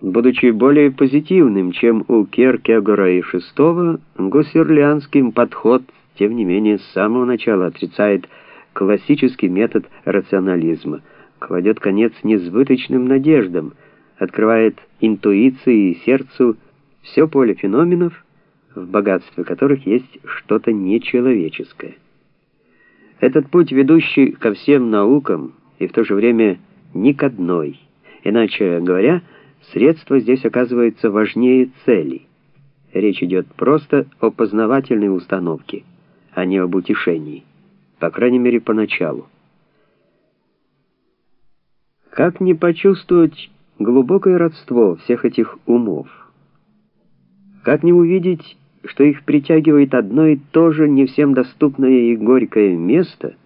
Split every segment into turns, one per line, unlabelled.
Будучи более позитивным, чем у Керкегора и Шестого, гуссерлианский подход, тем не менее, с самого начала отрицает классический метод рационализма, кладет конец несбыточным надеждам, открывает интуиции и сердцу все поле феноменов, в богатстве которых есть что-то нечеловеческое. Этот путь, ведущий ко всем наукам и в то же время ни к одной, иначе говоря, Средства здесь оказывается важнее цели. Речь идет просто о познавательной установке, а не об утешении, по крайней мере, поначалу. Как не почувствовать глубокое родство всех этих умов? Как не увидеть, что их притягивает одно и то же не всем доступное и горькое место,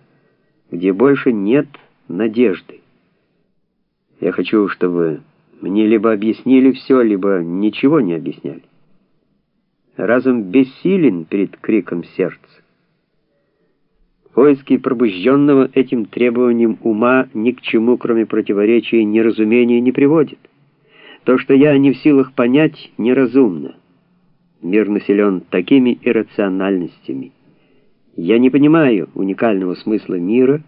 где больше нет надежды? Я хочу, чтобы мне либо объяснили все, либо ничего не объясняли. Разум бессилен перед криком сердца. Поиски пробужденного этим требованием ума ни к чему, кроме противоречия и неразумения, не приводит. То, что я не в силах понять, неразумно. Мир населен такими иррациональностями. Я не понимаю уникального смысла мира,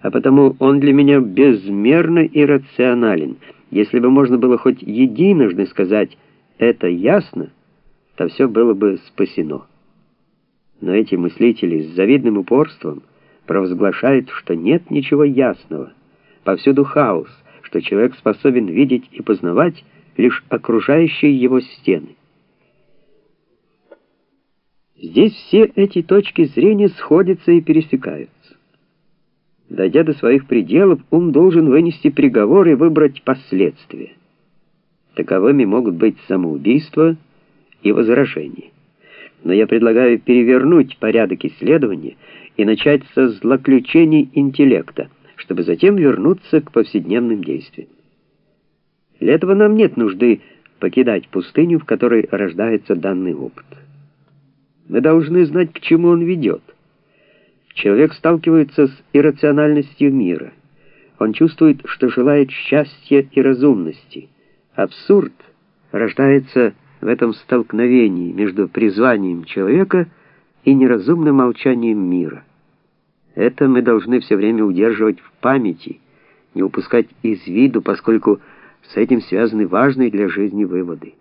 а потому он для меня безмерно иррационален — если бы можно было хоть единожды сказать «это ясно», то все было бы спасено. Но эти мыслители с завидным упорством провозглашают, что нет ничего ясного. Повсюду хаос, что человек способен видеть и познавать лишь окружающие его стены. Здесь все эти точки зрения сходятся и пересекаются. Дойдя до своих пределов, ум должен вынести приговор и выбрать последствия. Таковыми могут быть самоубийство и возражение. Но я предлагаю перевернуть порядок исследования и начать со злоключений интеллекта, чтобы затем вернуться к повседневным действиям. Для этого нам нет нужды покидать пустыню, в которой рождается данный опыт. Мы должны знать, к чему он ведет. Человек сталкивается с иррациональностью мира. Он чувствует, что желает счастья и разумности. Абсурд рождается в этом столкновении между призванием человека и неразумным молчанием мира. Это мы должны все время удерживать в памяти, не упускать из виду, поскольку с этим связаны важные для жизни выводы.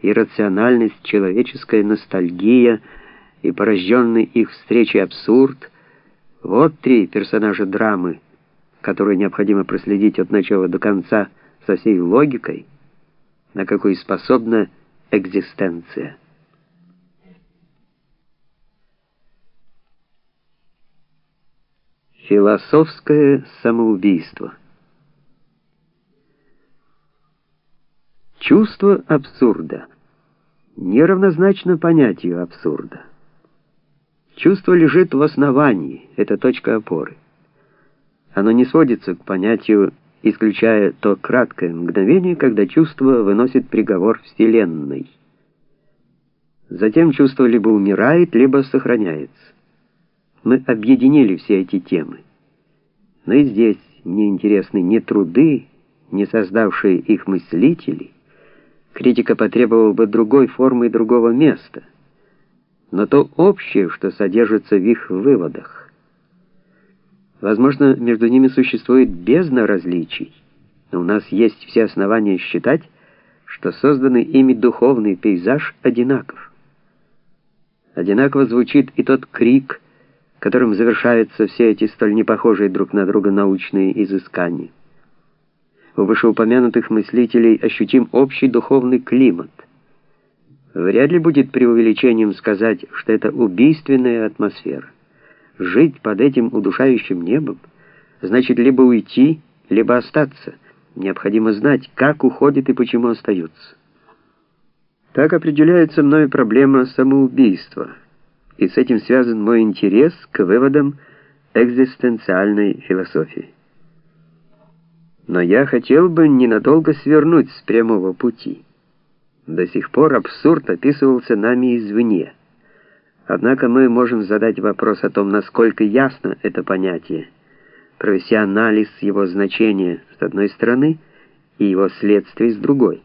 Иррациональность, человеческая ностальгия — и порожденный их встречей абсурд — вот три персонажа драмы, которые необходимо проследить от начала до конца со всей логикой, на какой способна экзистенция. Философское самоубийство Чувство абсурда неравнозначно понятию абсурда. Чувство лежит в основании, это точка опоры. Оно не сводится к понятию, исключая то краткое мгновение, когда чувство выносит приговор Вселенной. Затем чувство либо умирает, либо сохраняется. Мы объединили все эти темы. Но и здесь мне интересны не труды, не создавшие их мыслители. Критика потребовала бы другой формы и другого места — но то общее, что содержится в их выводах. Возможно, между ними существует бездна различий, но у нас есть все основания считать, что созданный ими духовный пейзаж одинаков. Одинаково звучит и тот крик, которым завершаются все эти столь непохожие друг на друга научные изыскания. У вышеупомянутых мыслителей ощутим общий духовный климат — Вряд ли будет преувеличением сказать, что это убийственная атмосфера. Жить под этим удушающим небом значит либо уйти, либо остаться. Необходимо знать, как уходит и почему остаются. Так определяется мной проблема самоубийства, и с этим связан мой интерес к выводам экзистенциальной философии. Но я хотел бы ненадолго свернуть с прямого пути. До сих пор абсурд описывался нами извне. Однако мы можем задать вопрос о том, насколько ясно это понятие, провести анализ его значения с одной стороны и его следствий с другой.